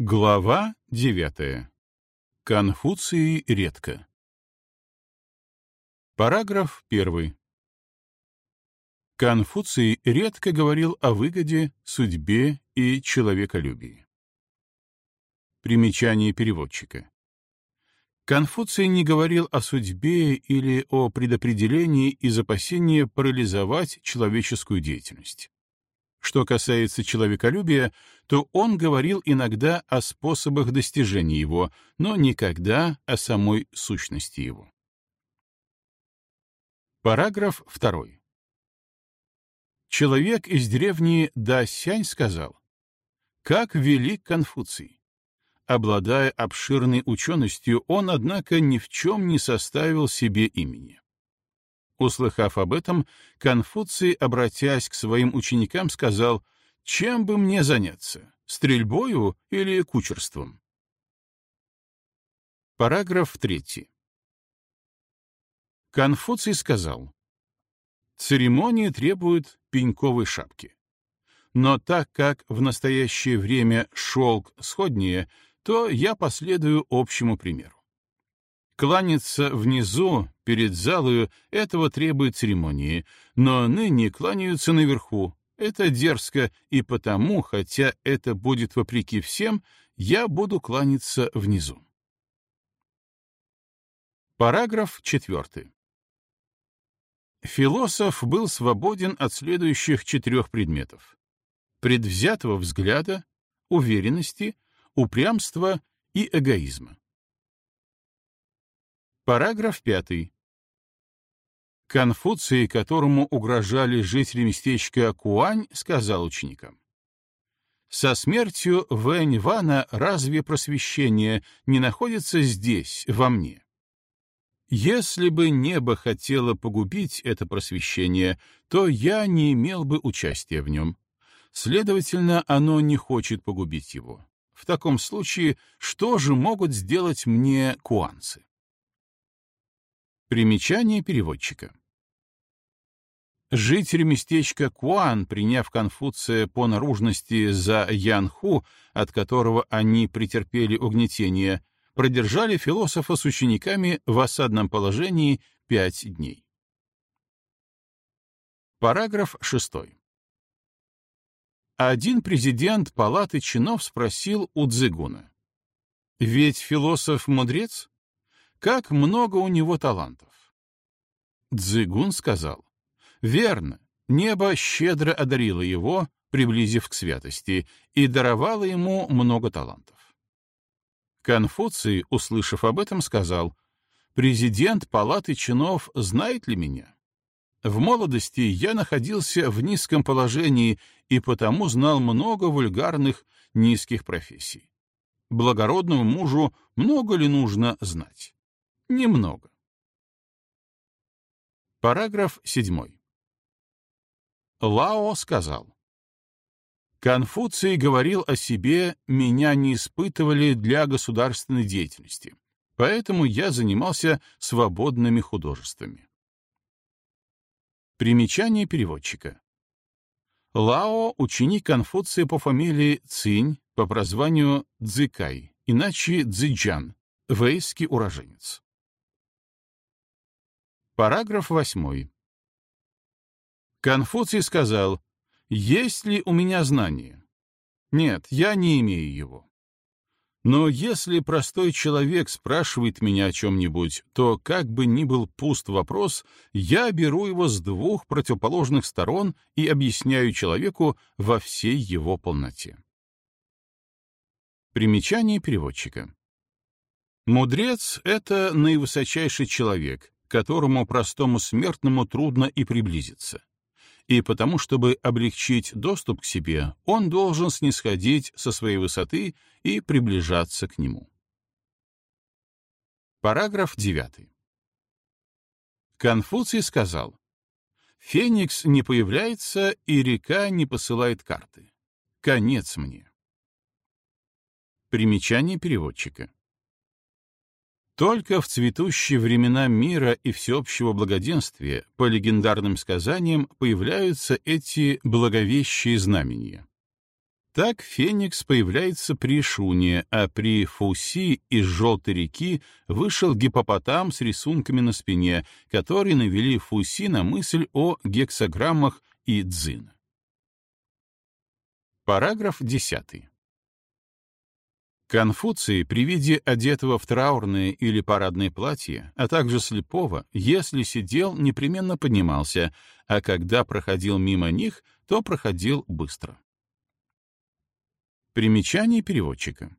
Глава девятая. Конфуций редко. Параграф первый. Конфуций редко говорил о выгоде, судьбе и человеколюбии. Примечание переводчика. Конфуций не говорил о судьбе или о предопределении из опасения парализовать человеческую деятельность. Что касается человеколюбия, то он говорил иногда о способах достижения его, но никогда о самой сущности его. Параграф 2. Человек из деревни Дасянь сказал, «Как велик Конфуций! Обладая обширной ученостью, он, однако, ни в чем не составил себе имени. Услыхав об этом, Конфуций, обратясь к своим ученикам, сказал, «Чем бы мне заняться, стрельбою или кучерством?» Параграф 3. Конфуций сказал, «Церемонии требуют пеньковой шапки. Но так как в настоящее время шелк сходнее, то я последую общему примеру. Кланяться внизу, перед залою, этого требует церемонии, но ныне кланяются наверху. Это дерзко, и потому, хотя это будет вопреки всем, я буду кланяться внизу. Параграф 4. Философ был свободен от следующих четырех предметов. Предвзятого взгляда, уверенности, упрямства и эгоизма. Параграф 5. Конфуций, которому угрожали жители местечка Куань, сказал ученикам. «Со смертью Вэнь Вана разве просвещение не находится здесь, во мне? Если бы небо хотело погубить это просвещение, то я не имел бы участия в нем. Следовательно, оно не хочет погубить его. В таком случае, что же могут сделать мне куанцы? Примечание переводчика. Жители местечка Куан, приняв Конфуция по наружности за Янху, от которого они претерпели угнетение, продержали философа с учениками в осадном положении пять дней. Параграф 6. Один президент палаты чинов спросил у Дзигуна. «Ведь философ мудрец? Как много у него талантов. Дзигун сказал, «Верно, небо щедро одарило его, приблизив к святости, и даровало ему много талантов». Конфуций, услышав об этом, сказал, «Президент палаты чинов знает ли меня? В молодости я находился в низком положении и потому знал много вульгарных, низких профессий. Благородному мужу много ли нужно знать? Немного. Параграф 7. Лао сказал. Конфуций говорил о себе, меня не испытывали для государственной деятельности, поэтому я занимался свободными художествами. Примечание переводчика. Лао — ученик Конфуция по фамилии Цинь, по прозванию Цзикай, иначе Цзиджан, вейский уроженец. Параграф 8. Конфуций сказал, «Есть ли у меня знание? Нет, я не имею его. Но если простой человек спрашивает меня о чем-нибудь, то, как бы ни был пуст вопрос, я беру его с двух противоположных сторон и объясняю человеку во всей его полноте. Примечание переводчика. Мудрец — это наивысочайший человек, к которому простому смертному трудно и приблизиться. И потому, чтобы облегчить доступ к себе, он должен снисходить со своей высоты и приближаться к нему. Параграф 9. Конфуций сказал, «Феникс не появляется, и река не посылает карты. Конец мне». Примечание переводчика. Только в цветущие времена мира и всеобщего благоденствия, по легендарным сказаниям, появляются эти благовещие знамения. Так Феникс появляется при Шуне, а при Фуси из Желтой реки вышел гипопотам с рисунками на спине, которые навели Фуси на мысль о гексограммах и дзин. Параграф 10. Конфуций при виде одетого в траурное или парадное платье, а также слепого, если сидел, непременно поднимался, а когда проходил мимо них, то проходил быстро. Примечание переводчика.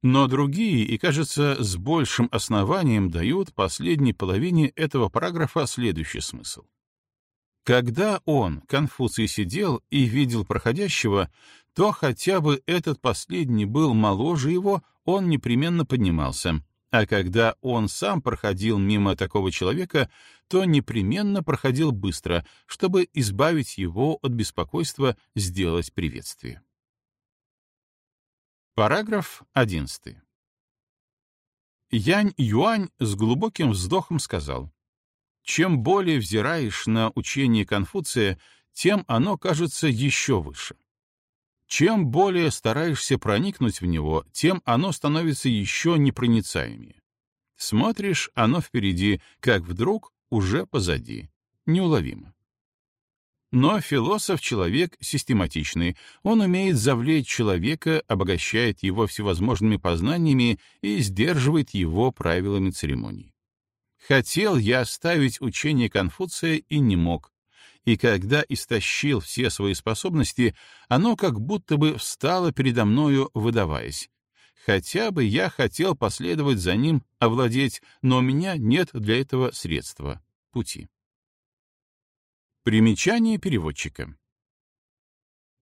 Но другие, и, кажется, с большим основанием дают последней половине этого параграфа следующий смысл. Когда он, Конфуций, сидел и видел проходящего, то хотя бы этот последний был моложе его, он непременно поднимался, а когда он сам проходил мимо такого человека, то непременно проходил быстро, чтобы избавить его от беспокойства сделать приветствие. Параграф 11. Янь Юань с глубоким вздохом сказал, «Чем более взираешь на учение Конфуция, тем оно кажется еще выше. Чем более стараешься проникнуть в него, тем оно становится еще непроницаемее. Смотришь, оно впереди, как вдруг уже позади, неуловимо. Но философ — человек систематичный. Он умеет завлечь человека, обогащает его всевозможными познаниями и сдерживает его правилами церемоний. Хотел я оставить учение Конфуция и не мог. И когда истощил все свои способности, оно как будто бы встало передо мною, выдаваясь. Хотя бы я хотел последовать за ним, овладеть, но у меня нет для этого средства, пути. Примечание переводчика.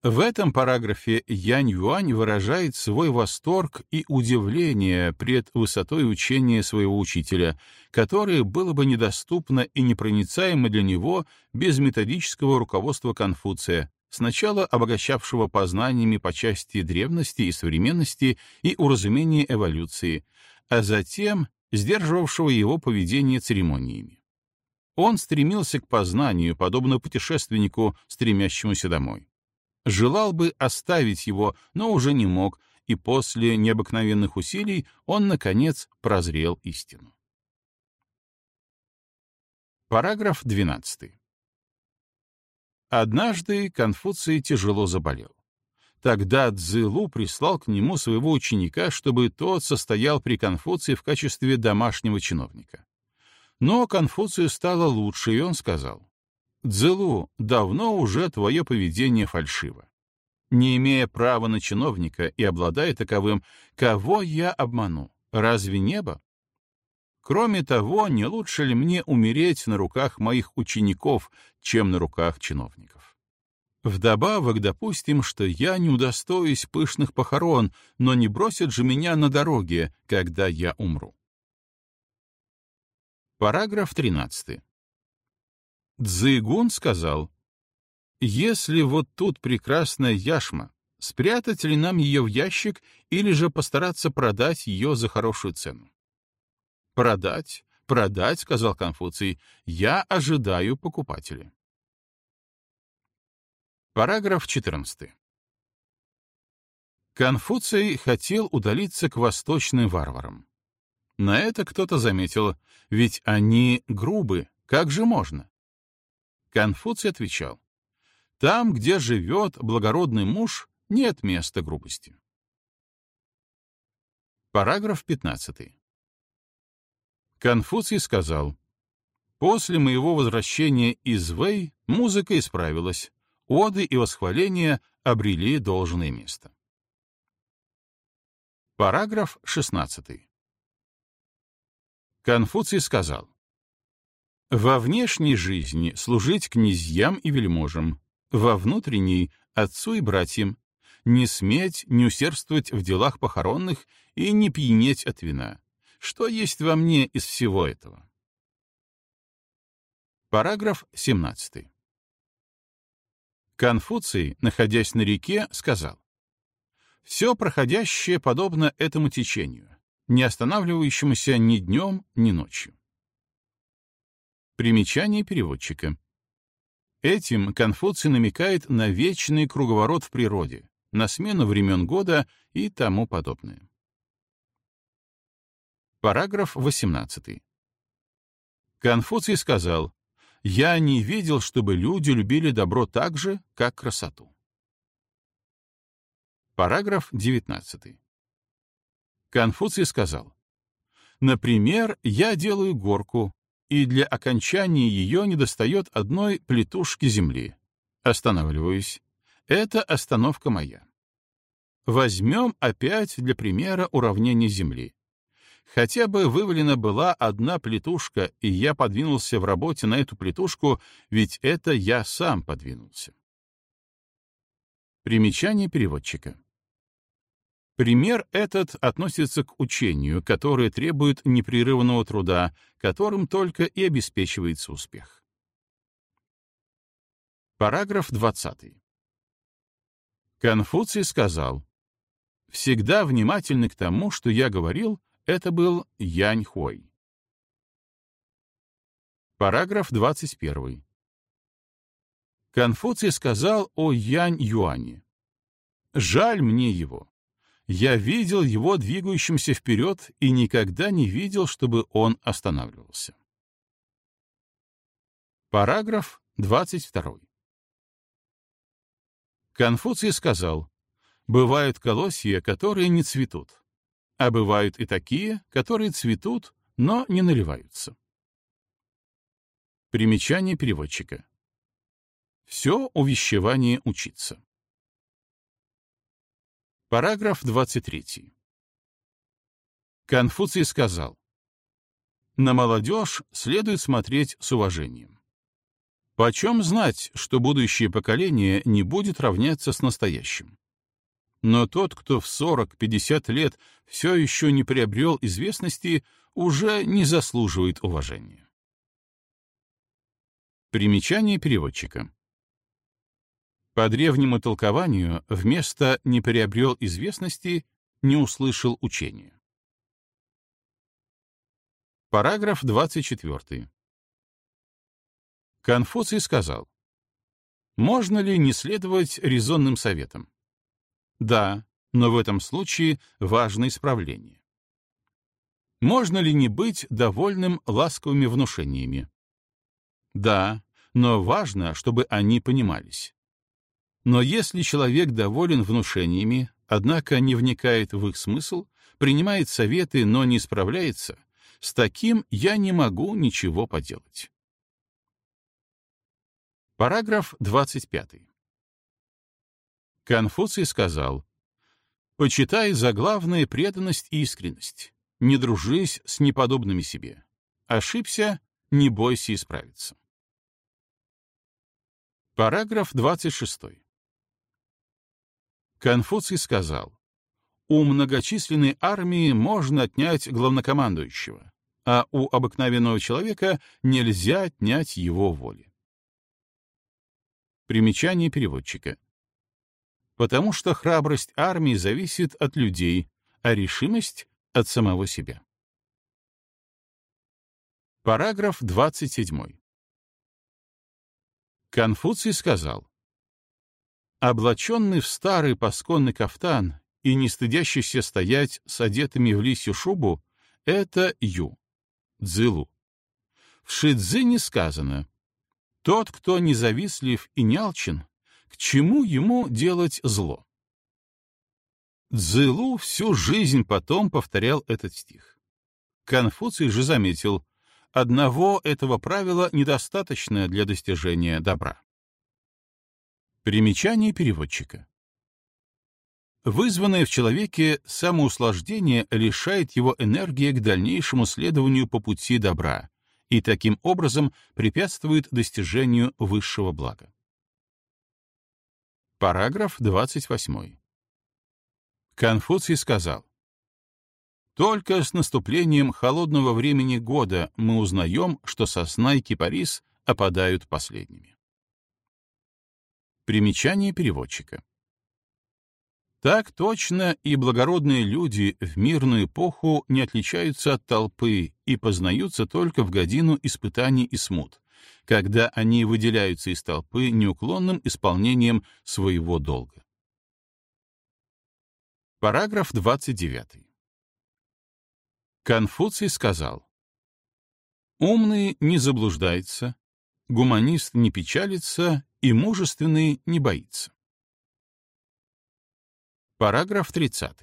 В этом параграфе Янь Юань выражает свой восторг и удивление пред высотой учения своего учителя, которое было бы недоступно и непроницаемо для него без методического руководства Конфуция, сначала обогащавшего познаниями по части древности и современности и уразумения эволюции, а затем сдерживавшего его поведение церемониями. Он стремился к познанию, подобно путешественнику, стремящемуся домой. Желал бы оставить его, но уже не мог, и после необыкновенных усилий он, наконец, прозрел истину. Параграф 12. Однажды Конфуций тяжело заболел. Тогда Цзылу прислал к нему своего ученика, чтобы тот состоял при Конфуции в качестве домашнего чиновника. Но Конфуцию стало лучше, и он сказал, «Дзелу, давно уже твое поведение фальшиво. Не имея права на чиновника и обладая таковым, кого я обману? Разве небо? Кроме того, не лучше ли мне умереть на руках моих учеников, чем на руках чиновников? Вдобавок, допустим, что я не удостоюсь пышных похорон, но не бросят же меня на дороге, когда я умру. Параграф 13. Цзыгун сказал, «Если вот тут прекрасная яшма, спрятать ли нам ее в ящик или же постараться продать ее за хорошую цену?» «Продать, продать», — сказал Конфуций, — «я ожидаю покупателя». Параграф 14. Конфуций хотел удалиться к восточным варварам. На это кто-то заметил, ведь они грубы, как же можно? Конфуций отвечал, там, где живет благородный муж, нет места грубости. Параграф 15. Конфуций сказал, «После моего возвращения из Вэй музыка исправилась, оды и восхваления обрели должное место». Параграф 16. Конфуций сказал, «Во внешней жизни служить князьям и вельможам, во внутренней — отцу и братьям, не сметь не усердствовать в делах похоронных и не пьянеть от вина. Что есть во мне из всего этого?» Параграф 17. Конфуций, находясь на реке, сказал, «Все проходящее подобно этому течению не останавливающемуся ни днем, ни ночью. Примечание переводчика. Этим Конфуций намекает на вечный круговорот в природе, на смену времен года и тому подобное. Параграф 18. Конфуций сказал, «Я не видел, чтобы люди любили добро так же, как красоту». Параграф 19. Конфуций сказал, «Например, я делаю горку, и для окончания ее недостает одной плитушки земли. Останавливаюсь. Это остановка моя. Возьмем опять для примера уравнение Земли. Хотя бы вывалена была одна плитушка, и я подвинулся в работе на эту плитушку, ведь это я сам подвинулся. Примечание переводчика. Пример этот относится к учению, которое требует непрерывного труда, которым только и обеспечивается успех. Параграф 20. Конфуций сказал, «Всегда внимательны к тому, что я говорил, это был Янь Хуэй». Параграф 21. Конфуций сказал о Янь Юане. «Жаль мне его. Я видел его двигающимся вперед и никогда не видел, чтобы он останавливался. Параграф 22. Конфуций сказал, «Бывают колосья, которые не цветут, а бывают и такие, которые цветут, но не наливаются». Примечание переводчика. Все увещевание учиться. Параграф 23. Конфуций сказал, «На молодежь следует смотреть с уважением. Почем знать, что будущее поколение не будет равняться с настоящим? Но тот, кто в 40-50 лет все еще не приобрел известности, уже не заслуживает уважения. Примечание переводчика. По древнему толкованию, вместо «не приобрел известности» не услышал учения. Параграф 24. Конфуций сказал, «Можно ли не следовать резонным советам?» Да, но в этом случае важно исправление. Можно ли не быть довольным ласковыми внушениями? Да, но важно, чтобы они понимались. Но если человек доволен внушениями, однако не вникает в их смысл, принимает советы, но не справляется, с таким я не могу ничего поделать. Параграф 25. Конфуций сказал, «Почитай за главное преданность и искренность, не дружись с неподобными себе. Ошибся, не бойся исправиться». Параграф 26. Конфуций сказал, «У многочисленной армии можно отнять главнокомандующего, а у обыкновенного человека нельзя отнять его воли». Примечание переводчика. Потому что храбрость армии зависит от людей, а решимость — от самого себя. Параграф 27. Конфуций сказал, Облаченный в старый пасконный кафтан и не стыдящийся стоять с одетыми в лисью шубу — это Ю, Дзилу. В Шидзине сказано «Тот, кто независлив и неалчен, к чему ему делать зло?» Дзилу всю жизнь потом повторял этот стих. Конфуций же заметил, одного этого правила недостаточно для достижения добра. Примечание переводчика. Вызванное в человеке самоуслаждение лишает его энергии к дальнейшему следованию по пути добра и таким образом препятствует достижению высшего блага. Параграф 28. Конфуций сказал, «Только с наступлением холодного времени года мы узнаем, что сосна и кипарис опадают последними». Примечание переводчика. Так точно и благородные люди в мирную эпоху не отличаются от толпы и познаются только в годину испытаний и смут, когда они выделяются из толпы неуклонным исполнением своего долга. Параграф 29. Конфуций сказал, «Умный не заблуждается, гуманист не печалится и мужественный не боится». Параграф 30.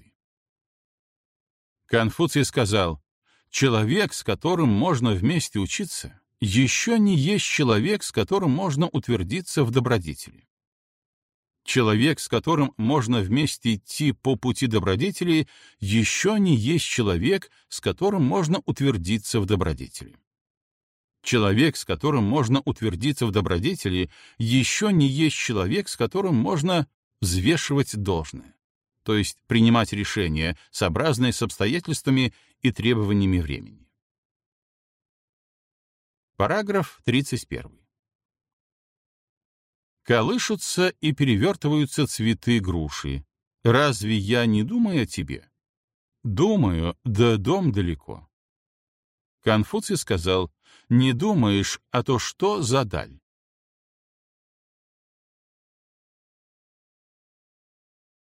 Конфуций сказал, «Человек, с которым можно вместе учиться, еще не есть человек, с которым можно утвердиться в добродетели. Человек, с которым можно вместе идти по пути добродетели, еще не есть человек, с которым можно утвердиться в добродетели. Человек, с которым можно утвердиться в добродетели, еще не есть человек, с которым можно взвешивать должное, то есть принимать решения, сообразные с обстоятельствами и требованиями времени. Параграф 31. Колышутся и перевертываются цветы груши. Разве я не думаю о тебе? Думаю, да дом далеко. Конфуций сказал, не думаешь, а то что за даль?